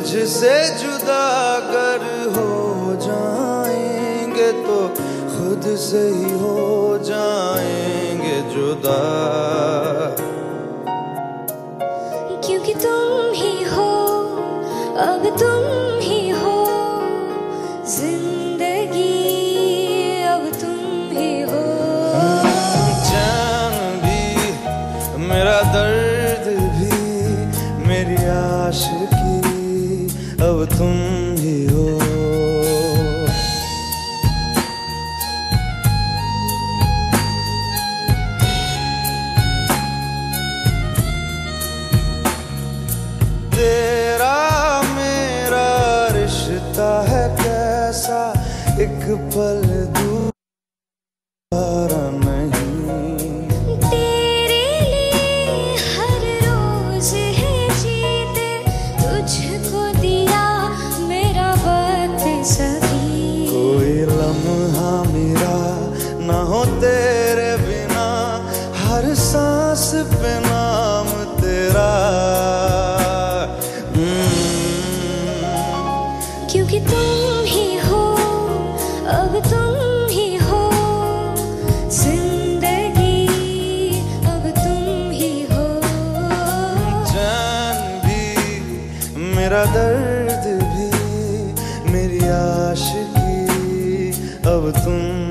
तुझसे जुदा अगर हो जाएँगे तो खुद से ही हो जाएँगे जुदा। क्योंकि तुम ही हो अब तुम ही हो ज़िंदगी अब तुम ही हो। चैन भी मेरा दर्द भी मेरी आशिकी अब तुम ही हो। तेरा मेरा रिश्ता है कैसा? एक पल मेरा दर्द भी मेरी आशिकी। अब तुम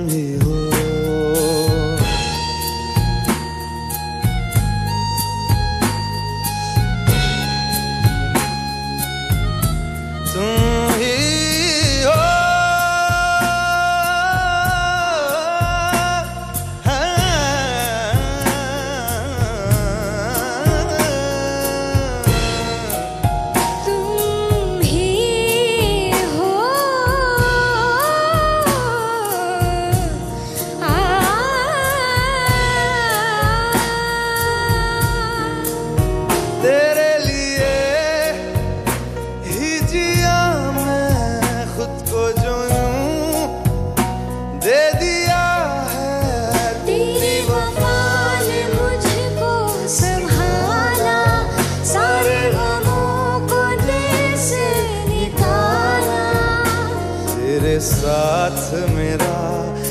तेरे साथ मेरा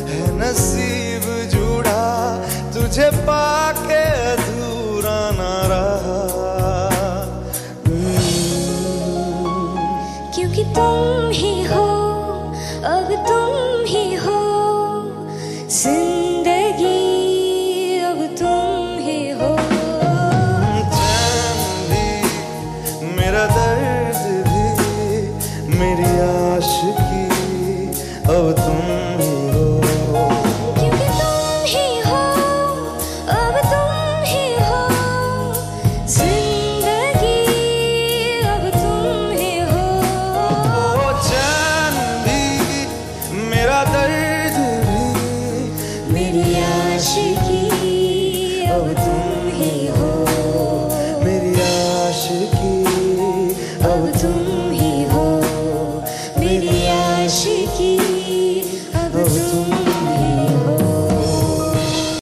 है नसीब जुड़ा तुझे पाके अधूरा ना रहा। क्योंकि तुम ही हो अब तुम ही हो ज़िंदगी अब तुम ही हो। भी मेरा दर्द भी मेरी आशिकी तुम